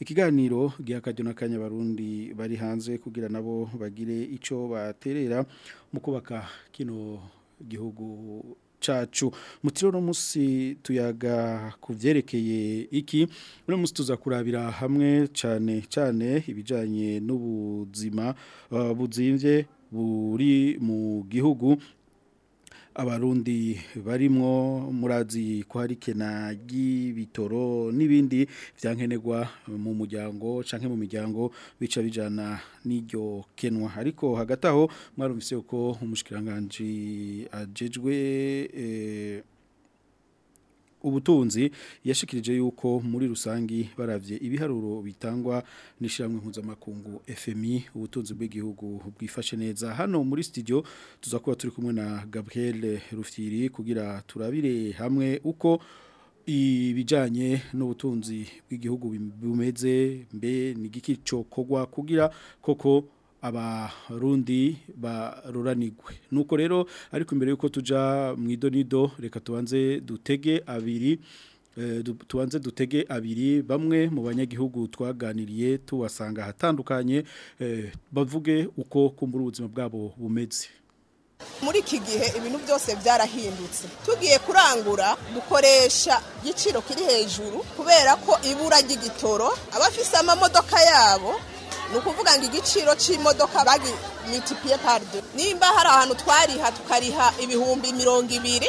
ikiganiro gihakajya n'akanya barundi bari hanze kugira nabo bagire icyo baterera mu kubaka kino gihugu cacu mutiro no musi tuyaga kuvyerekeye iki no musi tuzakurabira hamwe cyane cyane ibijanye n'ubuzima uh, buzimvye buri mu gihugu abarundi barimo murazi ko hari ikena ry'ibitoro n'ibindi byankenerwa mu muryango canke mu miryango bica bijyana n'iryo kenwa ariko hagati aho mwarumvise uko umushikiranganji agejwe eh, ubutunzi yashikirije yuko muri rusangi baravye ibiharuro bitangwa nishiramwe mpuzamakungu FMI ubutunzi bw'igihugu bwifashe neza hano muri studio tuzakuba turi kumwe na Gabriel Rufyiri kugira turabire hamwe uko ibijyanye n'ubutunzi bw'igihugu bumeze mbe ni igiki cyokorwa kugira koko abarundi baruranigwe. nuko rero ariko imbere yuko tuja mu idonido reka tubanze dutege abiri eh, tubanze dutege abiri bamwe mu banyagihugu twaganiriye tubasanga ahatandukanye eh, bavuge uko kumbura ubuzima bwabo bumeze muri iki gihe ibintu byose byarahindutse tugiye kurangura dukoresha igiciro kiri hejuru kubera ko ibura ry'igitoro abafise amamodoka yabo ni ukuvuga ngo igiciro cy'imodoka bagi mitipiye paride nimba hari ahantu twariha tukariha ibihumbi mirongo ibiri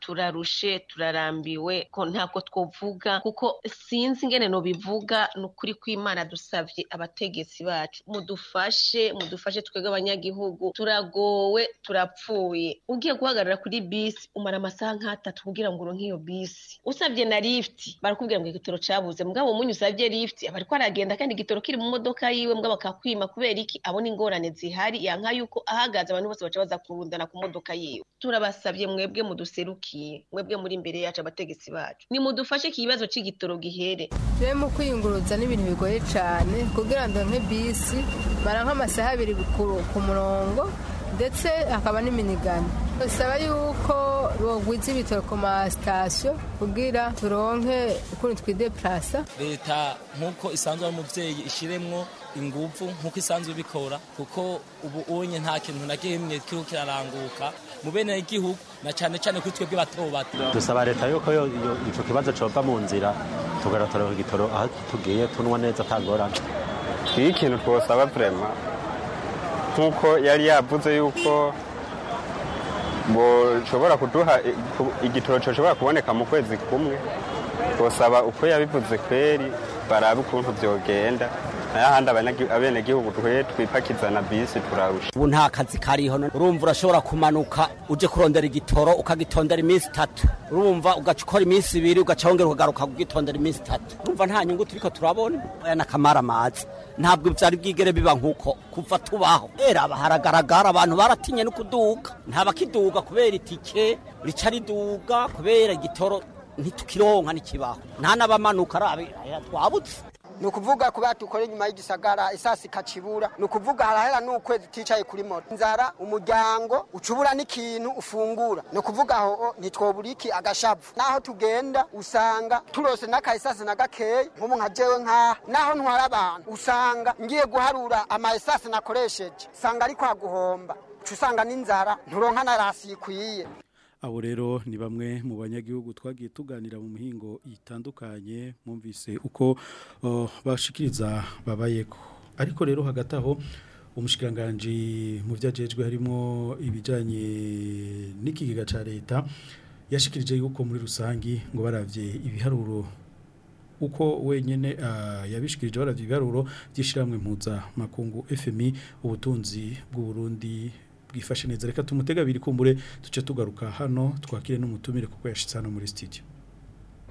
turarushe turarambiwe ko ntako twavuga kuko sinzi ingene no bivuga nuko ukuri kw'imana dusabye abategetsi bacu mudufashe mudufashe twebwe abanyagihugu turagowe turapfuye ugiye guhagarara kuri bisi umara amasaha nk'atatu kugira ngo uronke iyo bisi usabye na lifuti barakubwira ngo igitoro cabuze mugabo umunyu usabye lifuti aba ariko aragenda kandi igitoro kiri mu modoka yiwe mugabo akakwima kubera iki abona ingorane zihari yanka yuko ahagaze abantu bose baca baza kurundana ku modoka yiwe turabasabye mwebwe muduserukiye mwebwe muri imbere yacu abategetsi bacu nimudufashe iki kibazo c'igitoro gihere tube mu kwiyunguruza ibintu bigoye cyane kugira ngo ndonke bisi bara nk'amasaha abiri ku murongo ndetse hakaba n'iminigano bisaba yuko bagwiza ibitaro ku masitasiyo kugira turonke ukuntu twidepurasa leta nk'uko isanzwe ari umubyeyi ishyiremwo ingufu nk'uko isanzwe ibikora kuko ubu unye nta kintu na gihimye kiriho kiraranguka mu bene igihugu na cyane cyane kuri twebwe bato bato dusaba leta yuko ico kibazo cova mu nzira tugatora igitoro aho tugiye tunwa neza atangorane twiye ikintu twosaba vrema nk'uko yari yavuze yuko bishobora kuduha igitoro cyoshobora kuboneka mu kwezi kumwe twosaba uko yabivuze kweri barabe ukuntu byogenda ayahandi abenegihugu twipakiza na bisi turarusha ubu nta kazi kariho urumva urashobora kumanuka uje kurondera igitoro ukagitondera iminsi itatu urumva ugaca ukora iminsi ibiri ugaca wongera ukagaruka kugitondera iminsi itatu urumva nta nyungu turiko turabona aya ni akamara amazi ntabwo byari bwigere biba nk'uko kuva tubaho reba haragaragara abantu baratinye no kuduga ntabakiduga kubera itike rica riduga kubera igitoro ntitukironka n'ikibaho nta n'abamanuka arabe twabutse ni ukuvuga kubera dukora inyuma y'igisagara isasi ikacibura ni ukuvuga harahera n'ukwezi uticaye kuri moto inzara umuryango ucubura n'ikintu ufungura ni ukuvuga aho ntitwobura iki agashavu naho tugenda usanga turose n'akaesase na gakeya nk'ubu nka jewe nk'aha naho ntwara abantu usanga ngiye guharura amaesase nakoresheje usanga ari kwa guhomba usanga n'inzara nturonka na ikwiye abo rero ni bamwe mu banyagihugu twagiye tuganira mu mihingo itandukanye mwumvise uko bashikiriza babaye ko ariko rero hagati aho umushikiranganji mu byagejwe harimo ibijyanye n'ikigega cya leta yashikirije yuko muri rusange ngo barabye ibiharuro uko wenyine yabishikirije barabye ibiharuro by'ishyirahamwe makungu fmi ubutunzi bw’u Burundi. bwifashe neza reka tumutega abiri kumbure duce tugaruka hano twakire n'umutumire kuko yashyitse hano muri sitidiyo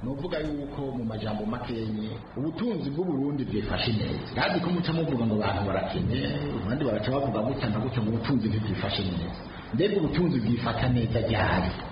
ni yuko mu majambo makenye ubutunzi bw'uburundi bwifashe neza kandi ko muca muvuga ngo abantu barakene abandi bagaca bavuga gutya na gutya ngo ubutunzi ntibwifashe neza mbega ubutunzi bwifata neza ryari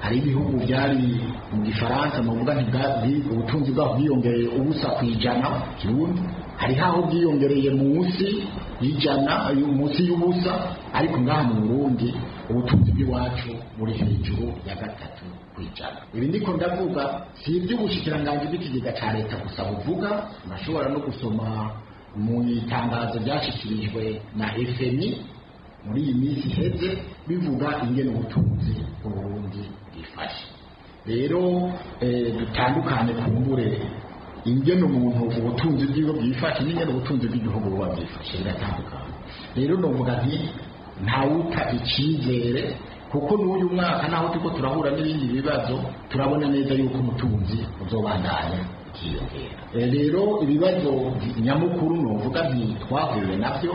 hari ibihugu byari mu gifaransa nuvuga ubutunzi bwabo bwiyongereye ubusa ku ijana kirundi hari haho bwiyongereye munsi y'ijana munsi y'ubusa ariko ngaha mu burundi ubutunzi bw'iwacu buri hejuru ya gatatu ku ijana ibi ndiko ndavuga si iby'ubushikiranganji bw'ikigega ca leta gusa buvuga urashobora no gusoma mu itangazo ryashyikirijwe na fmi muri iyi minsi iheze bivuga ingene ubutunzi uburundi bwifashe rero eh, dutandukane ku mbure ingene umuntu ubutunzi bw'ibigo bwifashe n'ingene ubutunzi bw'igihugu buba bwifashe biratandukanye rero novuga nti ntawuta icyizere kuko n'uyu mwaka naho turi turahura n'ibindi bibazo turabona neza yuko umutunzi uzobandanya eh, rero ibibazo nyamukuru nuvuga ntitwahuye nabyo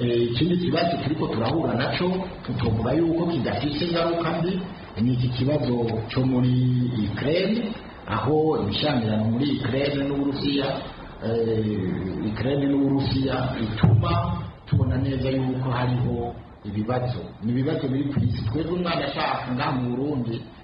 eh, ikindi kibazo turiko turahura nacyo tutovuga yuko kidafite ingaruka mbi ni iki kibazo cyo muri ukraine aho ibishyamirano muri ukraine n'uburusiya eh, ukraine n'uburusiya ituma tubona neza yuko hariho ibibazo ni ibibazo biri ku isi twebwe umwana ashaka ngaha mu burundi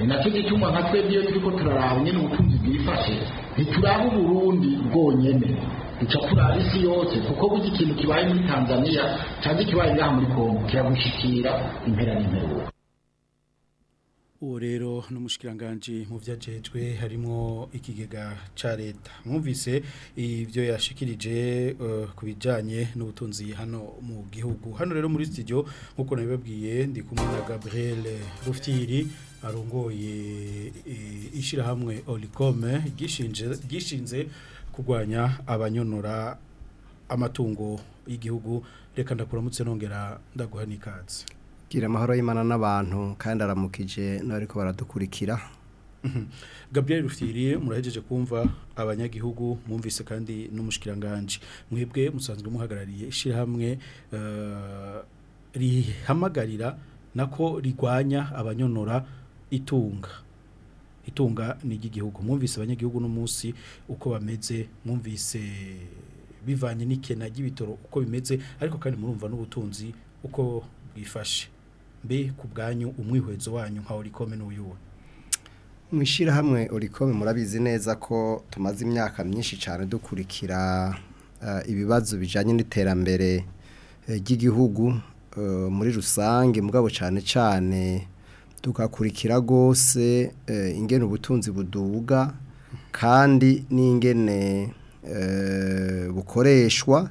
ni nacyo gituma nka twebwe iyo turiko turaraba nyine ubutunzi bwifashe ntituraba uburundi bwonyene duca kuraba isi yose kuko burya ikintu kibaye muri tanzaniya cyangwa ikibaye ngaha muri kongo kiragushikira impera n'imperuka uwo rero n'umushyirangajwi mu byo harimo ikigega ca leta mwumvise ibyo yashikirije eh, ku bijyanye n'ubutunzi hano mu gihugu hano rero muri studio nk'uko nabibabwiye ndi kumwe na gabriel rufitiri arongoye eh, ishyirahamwe orikome gishinze kugwanya abanyonora amatungo y'igihugu reka ndakuramutse nongera ndaguha gira amahoro y'imana n'abantu kandi aramukije n'abari baradukurikira mhm. gabriel rufiriye murahejeje kumva abanyagihugu mwumvise kandi n'umushikiranganje mwebwe musanzwe muhagarariye ishyirahamwe eh, rihamagarira nako rigwanya abanyonora itunga itunga nigihugu iry'igihugu mwumvise abanyagihugu n'umunsi uko bameze mwumvise bivanye n'ikena ry'ibitoro uko bimeze ariko kandi murumva n'ubutunzi uko bwifashe mbe ku bwanyu umwihwezo wanyu nka orikome n'uyuwe mu hamwe orikome murabizi neza ko tumaze imyaka myinshi cyane dukurikira eh, ibibazo bijyanye n'iterambere eh, ry'igihugu eh, muri rusange mugabo cyane cyane tugakurikira rwose ingene ubutunzi buduga kandi n'ingene bukoreshwa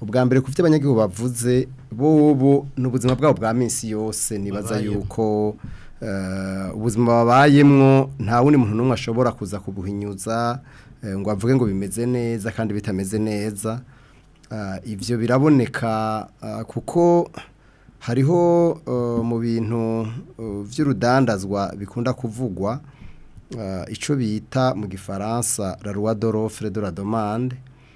ubwa mbere ku byo bavuze bo n'ubuzima bwabo bwa minsi yose nibaza yuko Eh, ubuzima babayemwo nta wundi muntu n'umwe ashobora kuza kubuhinyuza eh, ngo avuge ngo bimeze neza kandi bitameze neza eh, ibyo biraboneka kuko hariho mu bintu by'urudandazwa bikunda kuvugwa icyo bita mu gifaransa raruwa doro fredora domande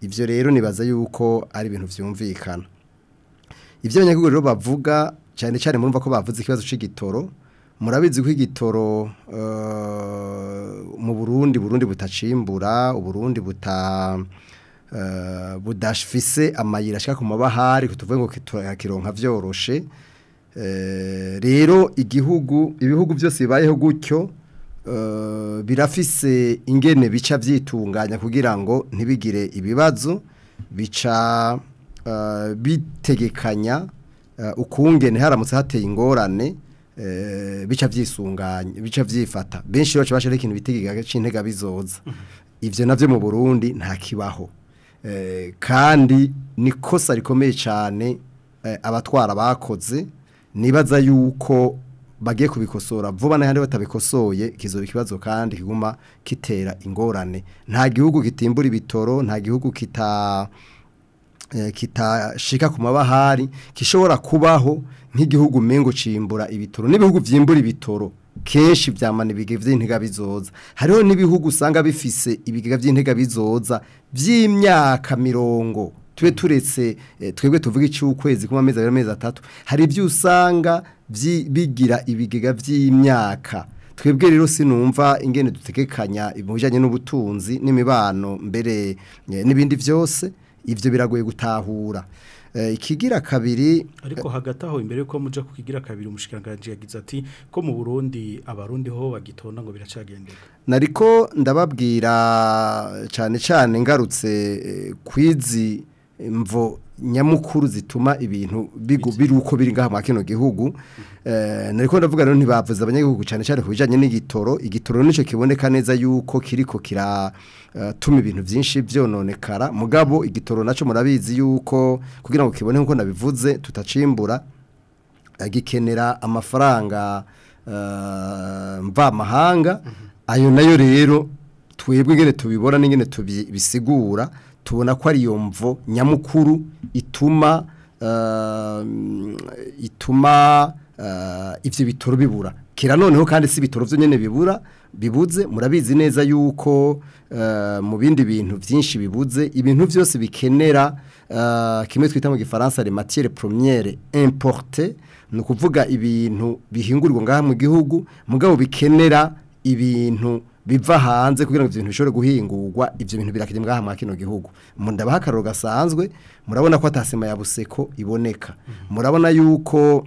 ibyo rero nibaza yuko ari ibintu byumvikana ibyo abanyaguriro bavuga cyane cyane murumva ko bavuze ikibazo cy'igitoro murabizi ko igitoro eh, mu burundi burundi butacimbura Burundi buta eh, budafise amayira ashaka ku mabahari tuvuge ngo kironka vyoroshe eh, rero igihugu ibihugu byose bibayeho gutyo birafise ingene bica byitunganya kugira ngo ntibigire ibibazo bica bitegekanya ukungene haramutse hateye ingorane Eh, bica byisunganya bica byifata benshi bacu bashira ikintu bitegeka cy'intega bizoza ivyo navyo mu Burundi nta kibaho eh, kandi nikosa rikomeye cyane eh, abatwara bakoze nibaza yuko bagiye kubikosora vuba n'ahandi batabikosoye kizoba ikibazo kandi kiguma kitera ingorane nta gihugu gitimbura ibitoro nta gihugu kita Eh, kitashika ku mabahari kishobora kubaho nk'igihugu mengo cimbura ibitoro n'ibihugu vyimbura ibitoro kenshi vyamana ibiga vy'intega bizoza hariho n'ibihugu usanga bifise ibigega vy'intega bizoza by’imyaka mirongo tube turetse eh, twebwe tuvuga icy'ukwezi ku mezi abiri amezi atatu hari ibyo usanga bigira ibigega by'imyaka twebwe rero sinumva ingene dutegekanya ibijyanye n'ubutunzi n'imibano mbere eh, n'ibindi byose ibyo biragoye gutahura eh, ikigira kabiri ariko eh, hagati aho imbere yuko mujya ku kigira kabiri umushikiranganji yagize ati ko mu burundi abarundi ho bagitonda ngo biracagendeka nariko ndababwira eh, cyane cyane ngarutse kwizi mvo nyamukuru zituma ibintu biri uko biri ngaha muri kino gihugu eh, nariko ndavuga rero ntibavuze abanyagihugu cyane cyane ku bijyanye n'igitoro igitoro nicyo kiboneka neza yuko kiriko kiratuma eh, ibintu byinshi byononekara mugabo igitoro nacyo murabizi yuko kugira ngo kibone nk'uko nabivuze tutacimbura eh, gikenera amafaranga mva mahanga. Mm-hmm. ayo nayo rero twebwe ingene tubibona n'ingene tubisigura tubona ko ari iyo mvo nyamukuru ituma eh, ituma eh, ibyo bitoro bibura kira noneho kandi si ibitoro byonyine bibura bibuze murabizi neza yuko eh, mu bindi bintu byinshi bibuze ibintu byose bikenera kimwe twita mu gifaransa rematiere premiere importe ni ukuvuga ibintu bihingurwa ngaha mu gihugu mugabo bikenera ibintu biva hanze kugira ngo ibyo bintu guhingurwa ibyo bintu birakiri mwaha mwa kino gihugu ndabaha akararo gasanzwe murabona ko atasima ya buseko iboneka mm-hmm. murabona yuko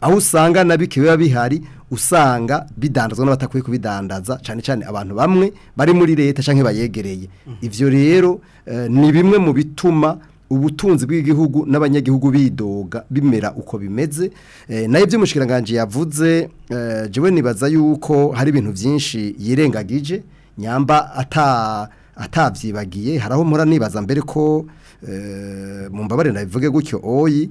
aho usanga nabike biba bihari usanga bidandazwa n'abatakwiye kubidandaza cyane cyane abantu bamwe bari muri leta cyangwa bayegereye mm-hmm. ibyo rero eh, ni bimwe mu bituma ubutunzi bw'igihugu n'abanyagihugu bidoga bimera uko bimeze eh, nayo by'umushyirangajwi yavuze eh, jiwe nibaza yuko hari ibintu byinshi yirengagije nyamba atabyibagiye hari aho mpora nibaza mbere ko mu mbabare nabivuge gutyo oyi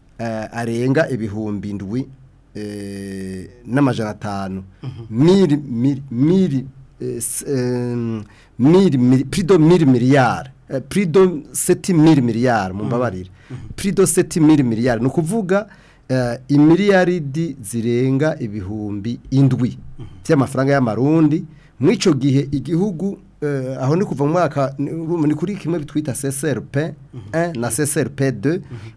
arenga ibihumbi ndwi Eh, n'amajana atanu mhm. mil miri miri eh, pirido miri miliyari eh, pirido seti miri miliyari mhm. mu mbabarire mhm. pirido seti miliyari ni ukuvuga imiliyaridi zirenga ibihumbi indwi cyamafaranga y'amarundi muri icyo gihe igihugu aho ni kuva mu mwaka ni kuri kimwe bitwita seserupe na seserupe de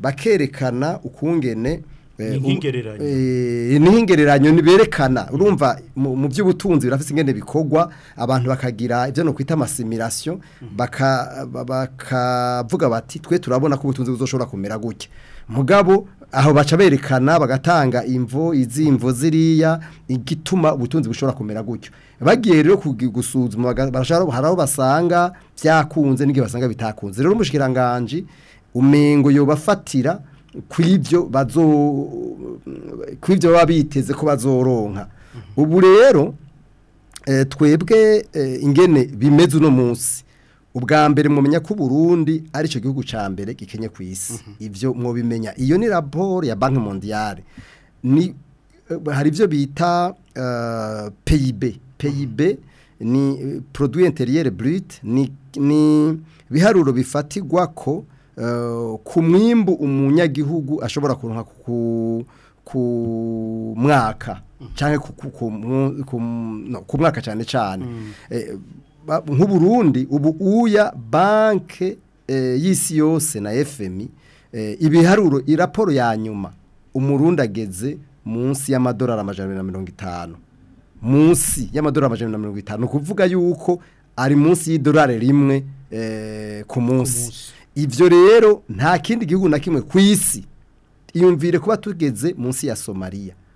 bakerekana ukungene eh, nihingereranyo eh, niberekana urumva mu by'ubutunzi birafite ingene bikorwa abantu bakagira ibyo no kwita amasimilation mhm. bakavuga bati twe turabona ko ubutunzi buzoshobora kumera gutya mugabo aho baca berekana bagatanga imvo izimvo ziriya igituma ubutunzi bushobora kumera gutyo bagiye rero gusuzuma hari aho basanga byakunze n'igihe basanga bitakunze rero umushyikiranganji umengo yobafatira ku ibyo baba biteze ko bazoronka mhm. ubu rero eh, twebwe eh, ingene bimeze uno munsi ubwa mbere mumenya ko Burundi ari cyo gihugu ca mbere gikenye ku isi mhm. ivyo mwo bimenya iyo ni rapport ya Banque Mondiale ni eh, hari ivyo bita uh, eh, PIB PIB ni eh, produit intérieur brut ni ni biharuro bifatigwa ko uh, ku umunyagihugu ashobora kuronka ku ku mwaka mhm. cyane ku ku mwaka cyane cyane mm. nk'uburundi ubu uya banki eh, y'isi yose na efemi eh, ibiharuro iraporo ya nyuma umurundi ageze munsi y'amadolari amajana na mirongo itanu munsi y'amadolari amajana na mirongo itanu kuvuga yuko ari munsi y'idolari rimwe eh, ku munsi ibyo rero nta kindi gihugu na kimwe ku isi iyumvire kuba tugeze munsi ya somaliya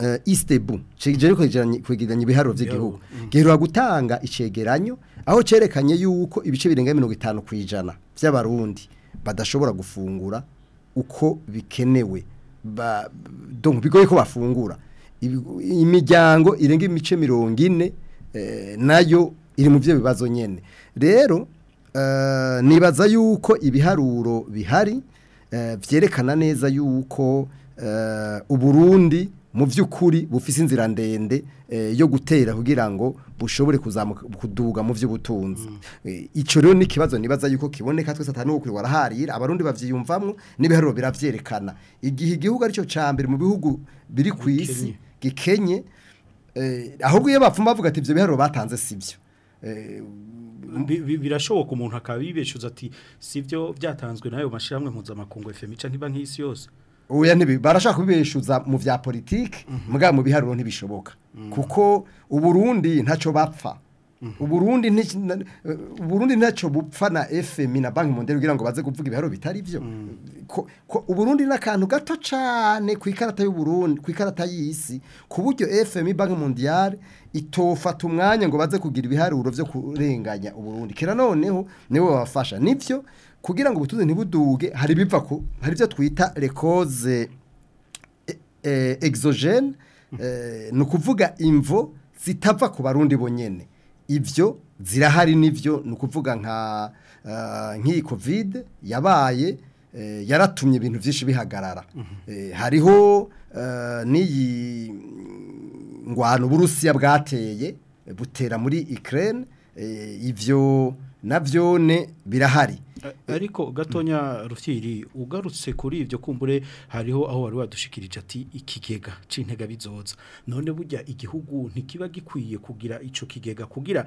uh, eh, istebu cyegeranye kwegeranya ibiharuro by'igihugu mm. gerura gutanga icegeranyo aho cyerekanye yuko ibice birenga mirongo itanu ku ijana by'abarundi badashobora gufungura uko bikenewe bigoye ko bafungura imiryango irenga imice mirongo ine eh, nayo iri mu byo bibazo nyine rero eh, nibaza yuko ibiharuro bihari byerekana eh, neza yuko uburundi mu by'ukuri bufise inzira ndende yo gutera kugira ngo bushobore kuduga mu by'ubutunzi mm. icyo rero ni ikibazo nibaza yuko kiboneka twese atari uwo kuriwara abarundi babyiyumvamo n'ibiharuro birabyerekana igihe igihugu aricyo cya mbere mu bihugu biri ku isi gikenye eh, ahubwo iyo bapfuma bavuga ati ibyo biharuro batanze sibyo eh, birashoboka umuntu akaba yibeshyuza ati si byo byatanzwe n'ayo mashyirahamwe mpuzamakungu efemica ntiba nk'isi yose uya nibi barashaka kubibeshuza mu vya politique mhm. muga mu biharuro ntibishoboka mm. kuko uburundi ntaco bapfa mhm. uburundi uburundi ntaco bupfa na FM na banki mondiale kugira ngo baze kuvuga ibiharo bitari byo mm. uburundi nakantu gato cyane ku ikarata y'uburundi ku ikarata y'isi ku buryo FM banki mondiale itofata umwanya ngo baze kugira ibiharuro byo kurenganya uburundi kera noneho niwe babafasha nivyo kugira ngo ubutunzi nibuduge hari biva ku hari ibyo twita rekoze e, e, exogene hmm. e, ni ukuvuga imvo zitapfa ku barundi bonyine ibyo zirahari n'ibyo ni ukuvuga nka nk'iyi kovide yabaye yaratumye ibintu byinshi bihagarara hmm. hariho n'iyi ngwano burusiya bwateye butera muri Ukraine ibyo na byone birahari Eh, ariko gatonya rufiri ugarutse kuri ibyo kumbure hariho aho wari wadushikirije ati ikigega c'intega bizoza none burya igihugu ntikiba gikwiye kugira ico kigega kugira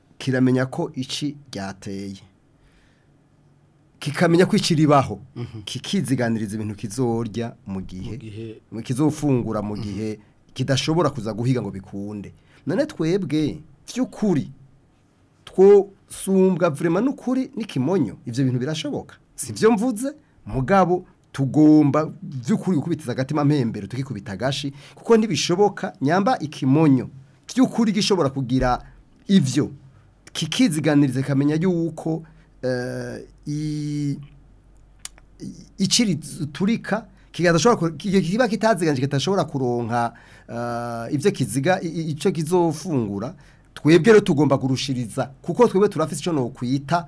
kiramenya ko iki ryateye kikamenya ko ikiribaho mhm. kikiziganiriza ibintu kizorya mu gihe mu kizofungura mu gihe mhm. kidashobora kuza guhiga ngo bikunde none twebwe by'ukuri twosumbwa vurema n'ukuri n'ikimonyo ibyo bintu birashoboka si byo mvuze mugabo tugomba by'ukuri gukubitiza agatima mpembero tukikubita agashi kuko ntibishoboka nyamba ikimonyo by'ukuri gishobora kugira ibyo kikiziganiriza kikamenya yuko eh, ikiri turika kiba kitaziganije kitashobora kuronka Eh, ibyo kiziga icyo kizofungura twebwe rero tugomba kurushiriza kuko twebwe turafite icyo ni ukwita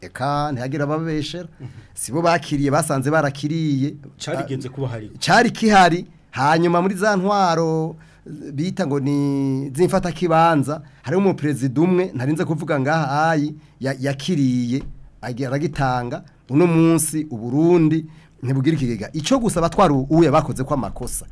reka ntihagira ababeshera mhm. si bakiriye basanze barakiriye cyarigenze kuba hari cyari kihari hanyuma muri za ntwaro bita ngo ni zimfata kibanza harimo umuperezida umwe ntarinze kuvuga ngaha ayi yakiriye gitanga uno munsi uburundi ntibugire ikigega icyo gusa abatwara ubuye bakoze ko amakosa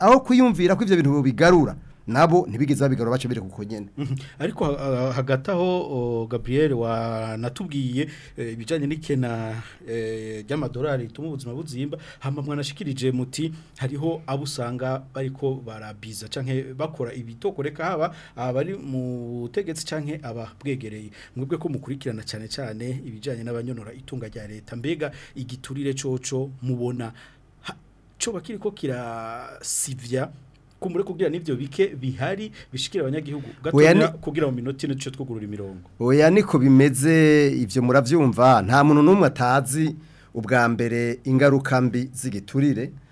aho kuyumvira ko ibyo bintu bigarura nabo ntibigeze babigaro bace biri kuko nyene mhm. ariko uh, hagati aho Gabriel wanatubwiye eh, ibijanye na eh, ry'amadolari ituma ubuzima buzimba hama mwanashikirije muti hariho abusanga usanga bariko barabiza canke bakora ibitoko reka haba abari mu butegetsi canke ababwegereye mwebwe ko mukurikirana cyane cyane ibijanye n'abanyonora itunga rya leta mbega igiturire coco mubona cyo bakiri ko kirasivya kumure kugira n'ibyo bike bihari bishikira abanyagihugu gatonya kugira mu minota ine cyo imirongo oya niko bimeze ivyo muravyumva nta muntu numwe atazi ubwa mbere ingaruka mbi z'igiturire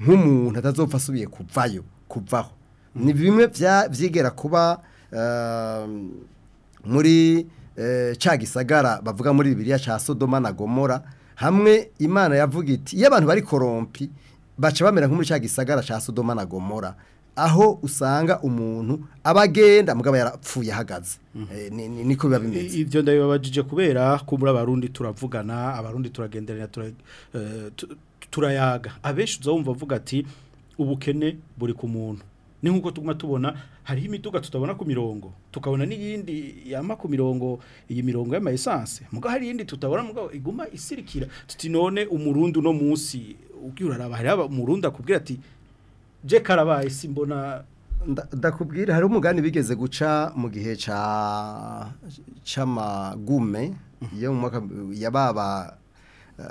nk'umuntu atazopfa asubiye kuvayo kuvaho ni mm. bimwe byigera kuba ehm, muri eh, cya gisagara bavuga muri bibiriya cha sodoma na gomora hamwe imana yavuga iti iyo abantu bari korompi baca bamera nk'umuri cya gisagara cya sodoma na gomora aho usanga umuntu abagenda mugaba yarapfuye ahagaze mm-hmm. eh, niko biba bimeze ibyo ndabibabajije kubera ko muri abarundi turavugana abarundi turagenderera eh, turayaga abenshi uzawumva avuga ati ubukene buri ku muntu ni nk'uko tuguma tubona hari imiduga tutabona ku mirongo tukabona n'iyindi yama ku mirongo iyi mirongo y'ama esanse muga hari iyindi tutabona muga iguma isirikira tuti none umurundi uno munsi ugiye uraraba hariho umurundi akubwira ati je karabaye simbona ndakubwira hari umugani bigeze guca mu gihe cy'amagume iyo mhm. mu mwaka ya baba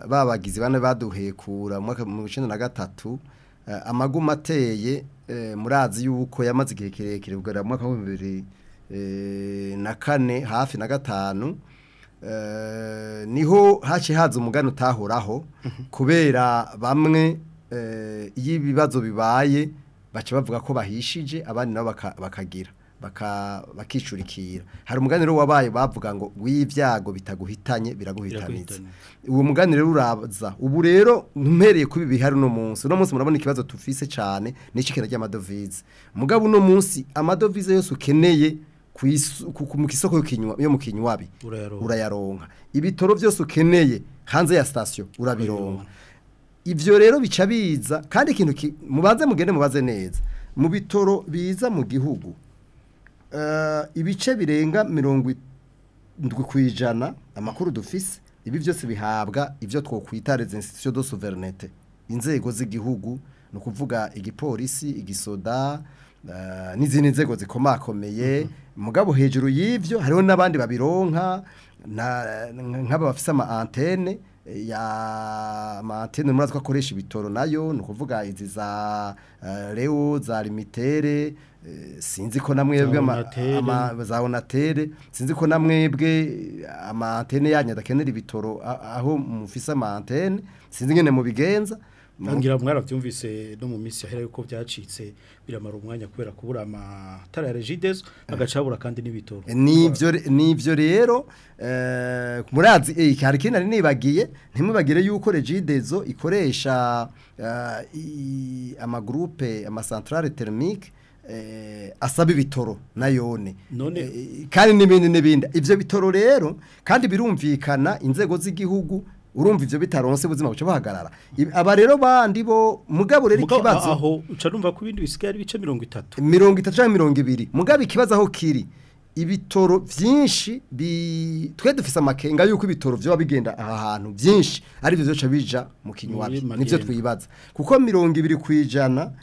babagizi bane baduhekura mu mwaka mu icyenda na gatatu eh, amagume ateye eh, murazi y'uko yamaze igihe kirekire kugaragara mu mwaka w'ibihumbi bibiri eh, na kane hafi na gatanu Eh, niho haciye haza umugani utahoraho mhm. kubera bamwe iyo eh, ibibazo bibaye baca bavuga ko bahishije abandi nabo bakagira bakicurikira hari umugani wabaye bavuga ngo w'ibyago bitaguhitanye biraguhitanitse uwo mugani rero uraza ubu rero ntumbereye kubi bihari uno munsi no munsi murabona ikibazo tufise cyane n'icyo kintu cy'amadovize mugabo no munsi amadovize yose ukeneye mu isoko yo mu kinywabi urayaronka ibitoro byose ukeneye hanze ya sitasiyo urabironka ibyo rero bica biza kandi ikintu mubanze mugende mubaze neza mu bitoro biza mu gihugu eh, ibice birenga mirongo indwi ku ijana amakuru dufise ibi byose bihabwa ibyo twakwita rezinsitisiyo do suverinete inzego z'igihugu ni ukuvuga igipolisi igisoda n'izindi nzego zikomakomeye mhm. mugabo hejuru y'ibyo hariho n'abandi babironka nk'aba bafite ama antene ya antene murazi ko akoresha ibitoro nayo ni ukuvuga izi za Leo eh, za limitere eh, sinzi ko namwebwe mwebwe za onatere sinzi ko namwebwe mwebwe eh, ama antene yanyu ibitoro aho mufise ama antene sinzi nyine mubigenza ngira ngo mwarabyumvise no mu minsi yahera yuko byacitse biramara umwanya kubera kubura amatara ya regidezo agacabura kandi n'ibitoro n'ibyo rero eh, murazi eh, hari ikindi nari nibagiye ntimubagire yuko regidezo ikoresha eh, amagurupe amasantarare terimike asaba ibitoro na yone kandi n'ibindi n'ibindi ibyo bitoro rero kandi birumvikana inzego z'igihugu urumva ibyo bitaronse ubuzima buca bahagarara aba rero bandi bo mugabo rero ikibazo aho uca numva ko ibindi bisigaye ari bice mirongo itatu mirongo itatu cyangwa mirongo ibiri mugabo ikibazo aho kiri ibitoro byinshi twe dufise amakenga yuko ibitoro byaba bigenda aha hantu byinshi aribyo byoca bija mu kinywabi nibyo twibaza kuko mirongo ibiri ku ijana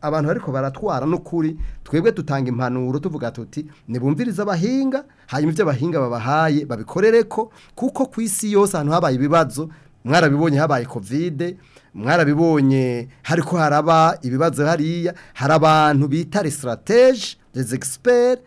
abantu ariko baratwara n'ukuri twebwe dutanga impanuro tuvuga tuti ntibumvirize abahinga hanyuma ibyo abahinga babahaye babikorere ko kuko ku isi yose ahantu habaye ibibazo mwarabibonye habaye kovide mwarabibonye hariko haraba ibibazo hariya hari abantu bita resiratege experts,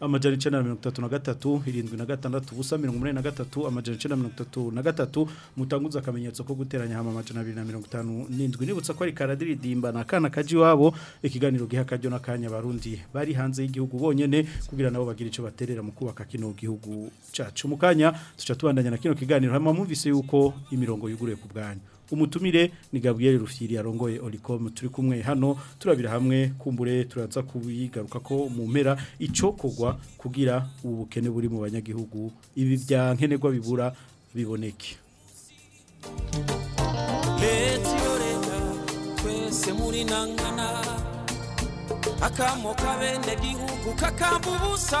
amajana 933 76 ubusa 183 amajana 933 mutanguza akamenyetso ko guteranya hama amajana 257 nibutsa ko ari karadiridimba na kana kaji wabo ikiganiro giha kajyo nakanya barundi bari hanze y'igihugu bonyene kugira nabo bagira ico baterera mu kubaka kino gihugu cacu mu kanya tuca tubandanya na kino kiganiro hama mwumvise yuko imirongo yuguruye ku bwanyu umutumire ni Gabriel Rufyiri arongoye Olicom turi kumwe hano turabira hamwe kumbure turaza kubigaruka ko mu mpera icokogwa kugira ubukene buri mu banyagihugu ibi bya nkenerwa bibura biboneke Leti yoreka twese muri nangana akamo kabene gihugu kakamba ubusa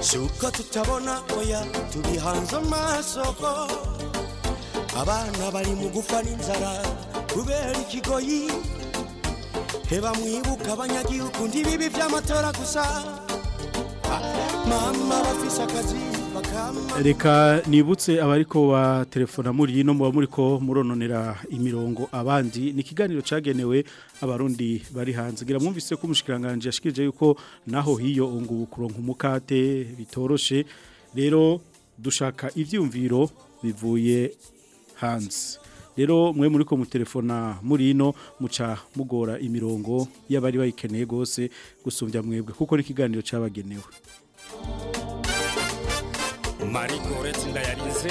si tutabona oya tubihanze amaso abana bari mu gufa n'inzara kubera ikigoyi heba mwibuka abanyagihugu ndibibi by'amatora gusa ah, mama bafise akazi reka nibutse abariko wa telefona muri ino muba muriko murononera imirongo abandi ni ikiganiro cyagenewe abarundi bari hanze ngira mwumvise ko umushikiranganje yashikije yuko naho hiyo ngo kuronka umukate bitoroshe rero dushaka ibyumviro bivuye hanze rero mwe muri ko mutelefona muri ino muca mugora imirongo y'abari bayikeneye gose gusumbya mwebwe kuko ni ikiganiro cyabagenewe Marie Gorette Ndayarize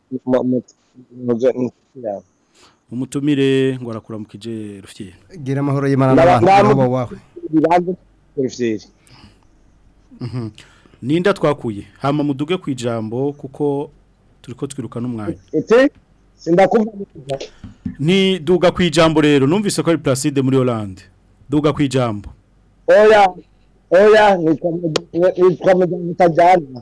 umutumire ngo arakuramukije rufiye gira amahoro y'imana n'abantu bo wawe mhm. ninda twakuye hama muduge ku ijambo kuko turiko twiruka n'umwanya ni duga ku ijambo rero numvise ko ari Placide muri Hollande duga ku ijambo oya oya nitwa mujyana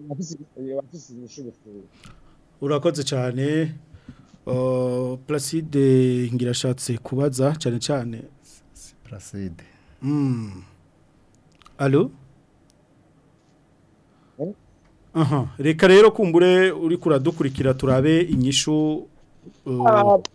ingofero urakoze cyane placide ngirashatse kubaza cyane cyane placide hmm. alo eh? reka rero kumbure uri kuradukurikira turabe inyishu Ah, mm.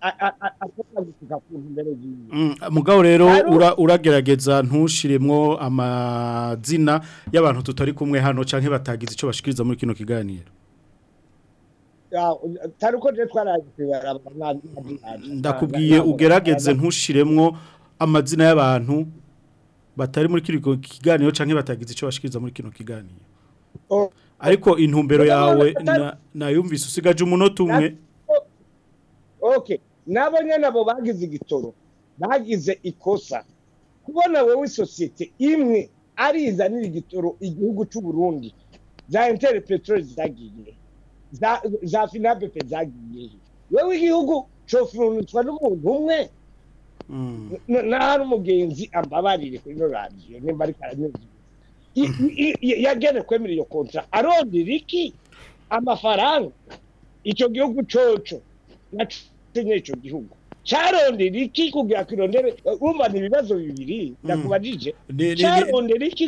ashobora gusuka ku mbere yiwe mm, mugabo rero uragerageza ntushiremwo amazina y'abantu tutari kumwe hano cyangwa batagize icyo bashikiriza muri kino kiganiro tari uko rero twaragikwibara ndakubwiye ugerageze ntushiremwo amazina y'abantu batari muri kino kiganiro cyangwa batagize icyo bashikiriza muri kino kiganiro ariko intumbero yawe nayumvise usigaje umunota umwe nabo nyine abo bagize igitoro bagize ikosa kubona wowe isosiyete imwe arizanira igitoro igihugu cy'u Burundi za inter peteroli zagiye za finapepe zagiye wewe igihugu cofurunitswa n'umuntu umwe mm. nahari umugenzi ambabarire kuri ino radiyo nimba ariko aranyuze yagene kwemera iyo kontra arondera iki amafaranga icyo gihugu coco naco nyine icyo gihugu cyarondera iki kugira ngo irondere urumva bibiri hmm. ndakubajije cyarondera iki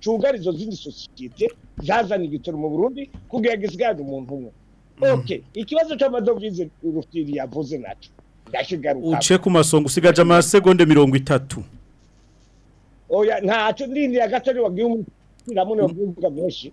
cyugara izo zindi sosiyete zazana igitoro mu burundi kugira ngo umuntu umwe hmm. oke ikibazo cy'amadovize rufiri yavuze nacyo ndashyigaruka uce ku masonga usigaje amasegonda mirongo itatu oya ntacyo ndindira gato niba ntiramune wavuga menshi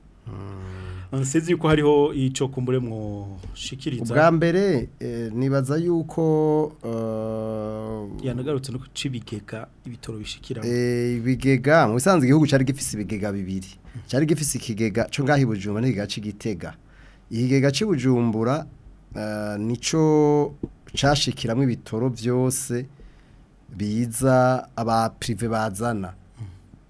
Ah. nsizi yuko hariho icyo kumbure mwoshikiriza ubwa mbere eh, nibaza yuko eh, yanagarutse no guca ibigega ibitoro bishikiramo eh, ibigega mu bisanzwe igihugu cyari gifise ibigega bibiri cyari gifise ikigega cyo ngaho ibujumba n'ikigega cy'igitega ikigega cy'ibujumbura nicyo ibitoro byose biza abapirive bazana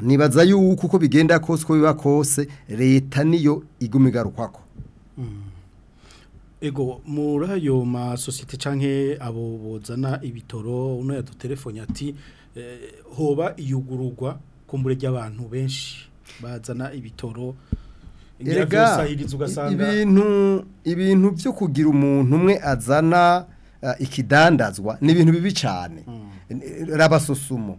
nibaza yuko uko bigenda kose uko biba kose leta niyo iguma igarukwako mm. ego murayo ma sosiyete canke abo bozana ibitoro uno ya yadutelefone ati eh, hoba iyugururwa kumbure ry'abantu benshi bazana ibitoro erega ibintu ibintu byo kugira umuntu umwe azana eh, ikidandazwa ni ibintu bibi cyane hmm. rabasusumo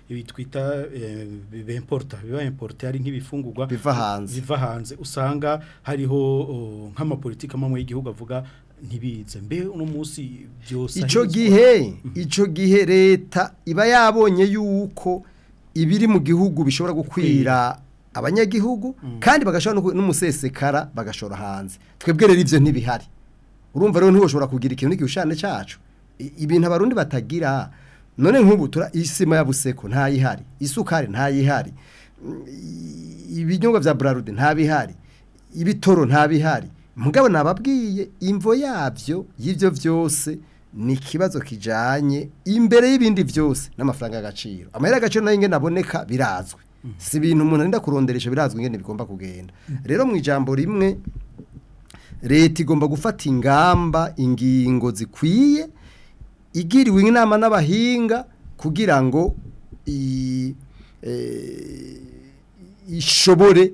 bitwita eh, bemporta biba importe ari nk'ibifungurwa biva hanze usanga hariho oh, nk'amapolitike amwe y'igihugu avuga ntibize mbe uno munsi byose icyo gihe icyo gihe leta iba yabonye yuko ibiri mu gihugu bishobora gukwira abanyagihugu mm. kandi bagashobora n'umusesekara bagashora hanze twebwe rero ibyo ntibihari urumva rero ntibushobora kugira ikintu n'igishushanyo cyacu ibintu abarundi batagira none nk'ubutura isima ya y'abuseko ntayihari isukari ntayihari mm, ibinyobwa bya burarude ntabihari ibitoro ntabihari mugabo nababwiye imvo yabyo y'ibyo byose ni ikibazo kijyanye imbere y'ibindi byose n'amafaranga y'agaciro amahera y'agaciro nayo ingene aboneka birazwi mm. si ibintu umuntu arinda kuronderesha birazwi ingene bigomba kugenda mm. rero mu ijambo rimwe leta igomba gufata ingamba ingingo zikwiye igiriwe inama n'abahinga kugira ngo e, ishobore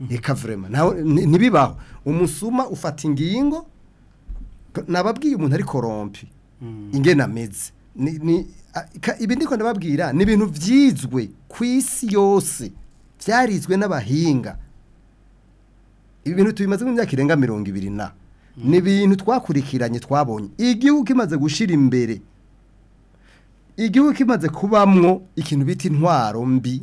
mm. reka vurema ntibibaho umusuma ufata ingingo nababwiye umuntu ari korompi mm. ingenameze ibi ndiko ndababwira ni ibintu byizwe ku isi yose byarizwe n'abahinga ibi bintu mu imyaka irenga mirongo ibiri na mm. ni ibintu twakurikiranye twabonye igihugu imaze gushyira imbere igihugu imaze kubamwo ikintu bita intwaro mbi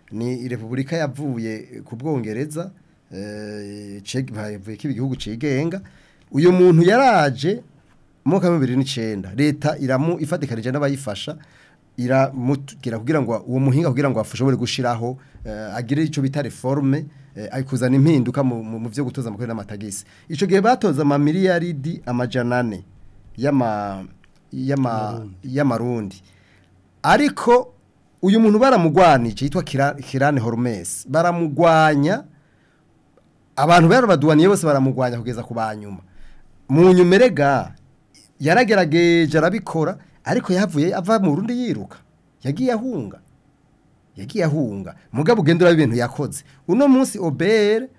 ni Republika yavuye ku Bwongereza e, yavuye k'igihugu cigenga uyu muntu yaraje mu mwaka wa bibiri n'icyenda leta iramu ifatikanije n'abayifasha iramutgira kugira ngo uwo muhinga kugira ngo afashobore gushiraho eh, agire ico bita reforme eh, ayikuzana impinduka mu byo gutoza amakuru n'amatagisi ico gihe batoza ama miliyaridi amajanane y'ama y'ama y'amarundi ariko uyu muntu baramugwanije yitwa Kirane Hormes baramugwanya abantu bero baduwaniye bose baramugwanya kugeza ku mu nyumerega yaragerageje arabikora ariko yavuye ava mu rundi yiruka yagiye ahunga yagiye ahunga mugabo ugendera ibintu yakoze uno munsi obere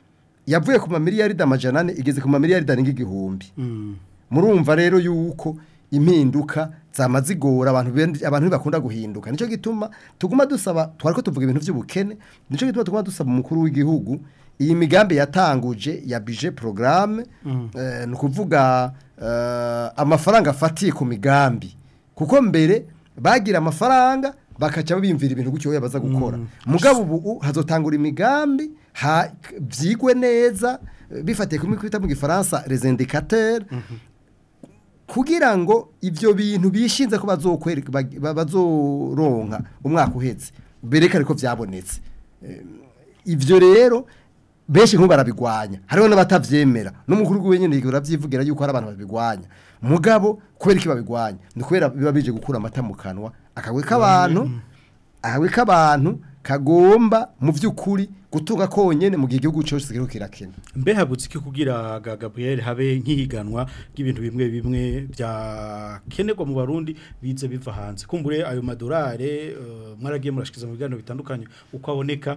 yavuye ku mamiliyaridi amajana ane igeze ku mamiliyaridi arenga igihumbi mm. murumva rero yuko impinduka zamazigora abantu abantu bakunda guhinduka nicyo gituma tuguma dusaba twari ko tuvuga ibintu by'ubukene nicyo gituma tuguma dusaba umukuru w'igihugu iyi migambi yatanguje ya bije porogaramu mm. eh, ni ukuvuga eh, amafaranga afatiye ku migambi kuko mbere bagira amafaranga bakaca biyumvira ibintu gutyo baza gukora mm. mugabo ubu hazotangura imigambi byigwe neza bifatiye ku kwita mu gifaransa rezendikateri mm-hmm. kugira ngo ibyo bintu bishinze ko bazoronka umwaka uhetse berekane ko byabonetse ibyo rero benshi nk'ubu barabigwanya hariho n'abatabyemera n'umukuru w'igihugu wenyine barabyivugira yuko hari abantu babigwanya mugabo kubera iki babigwanya ni kubera biba bije gukura amata mu kanwa akagwe k'abantu mm. akagwe k'abantu kagomba mu by'ukuri gutunga konyene mu gihe igihugu cyose kiriho kirakena mbe habutse iki kugira Gabriel habe nkihiganwa y'ibintu bimwe bimwe bya kenerwa mu barundi bize biva hanze kumbure ayo madorare uh, mwaragiye murashikiza mu biganiro bitandukanye uko aboneka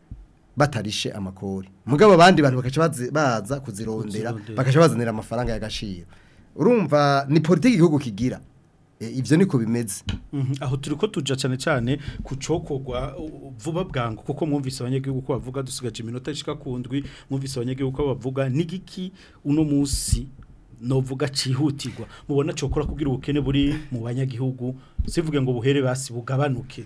batarishe amakori mugabo abandi bantu bakaca baza kuzirondera bakaca bazanira amafaranga y'agaciro urumva ni politiki igihugu kigira e, ibyo niko bimeze mhm, aho turi ko cyane cyane ku vuba bwangu kuko mwumvise abanyagihugu ko bavuga dusigaje iminota ishika ku ndwi mwumvise abanyagihugu ko bavuga n'igiki uno munsi novuga cyihutirwa mubona cokora kugira ubukene buri mu banyagihugu sivuge ngo buhere basi bugabanuke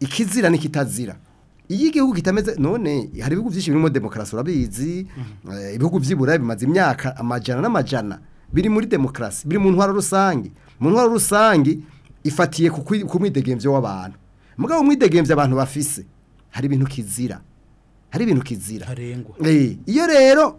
ikizira n'ikitazira iyo igihugu kitameze none hari ibihugu byinshi birimo demokarasi urabizi mhm. eh, ibihugu by'iburayi bimaze imyaka amajana n'amajana biri muri demokarasi biri mu ntwara rusange mu ntwara rusange ifatiye ku mwidegembyo w'abantu mugabo mwidegembye abantu bafise hari ibintu kizira hari ibintu kizira eh, iyo rero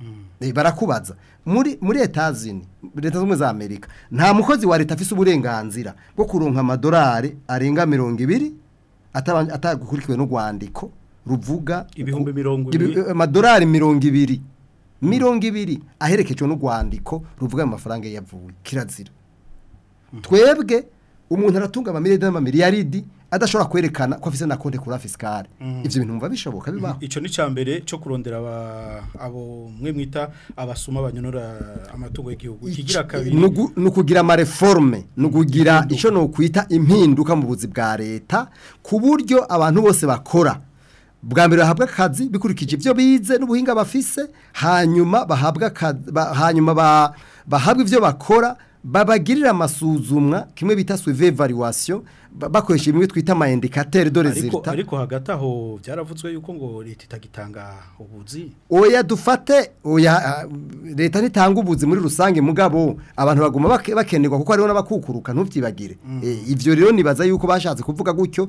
mm. eh, barakubaza muri muri etazini leta z'ubumwe za amerika nta mukozi wa leta afite uburenganzira bwo kuronka amadolari arenga mirongo ibiri atagukurikiwe n'urwandiko ruvuga ibihumbi mirongo ibiri amadolari eh, mirongo ibiri mirongo ibiri aherekejwe n'urwandiko ruvuga amafaranga yavuye kirazira hmm. twebwe umuntu aratunga amamiliyoni n'amamiliyaridi adashobora kwerekana ko afite na konti kuri fisikare hmm. ibyo bintu biba bishoboka bibaho hmm. icyo ni cya mbere cyo kurondera abo mwe mwita abasuma banyonora amatungo y'igihugu kigira kabiri ni ukugira amareforme ni ukugira icyo ni ukwita impinduka mu buzi bwa leta ku buryo abantu bose bakora bwa mbere bahabwa akazi bikurikije ibyo bize n'ubuhinga bafise hanyuma bahabwa hanyuma bahabwa ibyo bakora babagirira amasuzumwa kimwe bita suve bakoresha bimwe twita amayindikateri dore zihita ariko hagati aho byaravuzwe yuko ngo leta itagitanga ubuzi oya dufate oya leta nitanga ubuzi muri rusange mugabo abantu baguma bakenerwa kuko hariho n'abakukuruka ntubyibagire mm. eh, ibyo rero nibaza yuko bashatse kuvuga gutyo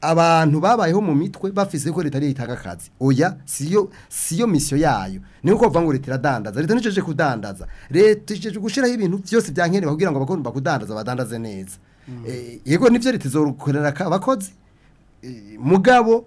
abantu babayeho mu mitwe bafize ko leta ariyo itanga akazi oya siyo siyo misiyo yayo niyo kuvuga ngo leta iradandaza leta ntijeje kudandaza leta ijeje gushyiraho ibintu byose byankenerwa kugira ngo abagomba kudandaza badandaze neza eh, yego nibyo leta izokorera abakozi mugabo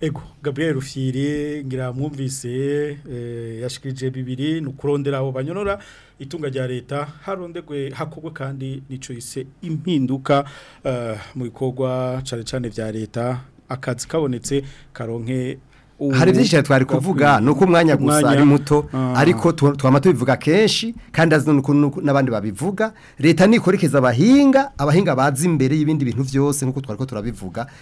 ego Gabriel rufyiri ngira mwumvise eh, yashikirije bibiri ni ukurondera aho banyonora itunga rya leta harondegwe hakogwe kandi nicyo yise impinduka eh, mu bikorwa cyane cyane bya leta akazi kabonetse karonke hari byinshi twari kuvuga ni uko umwanya gusa ari muto ah. ariko twaba tubivuga kenshi kandi azi n'ukuntu n'abandi babivuga leta nikorekeza abahinga abahinga bazi imbere y'ibindi bintu byose nk'uko twari ko turabivuga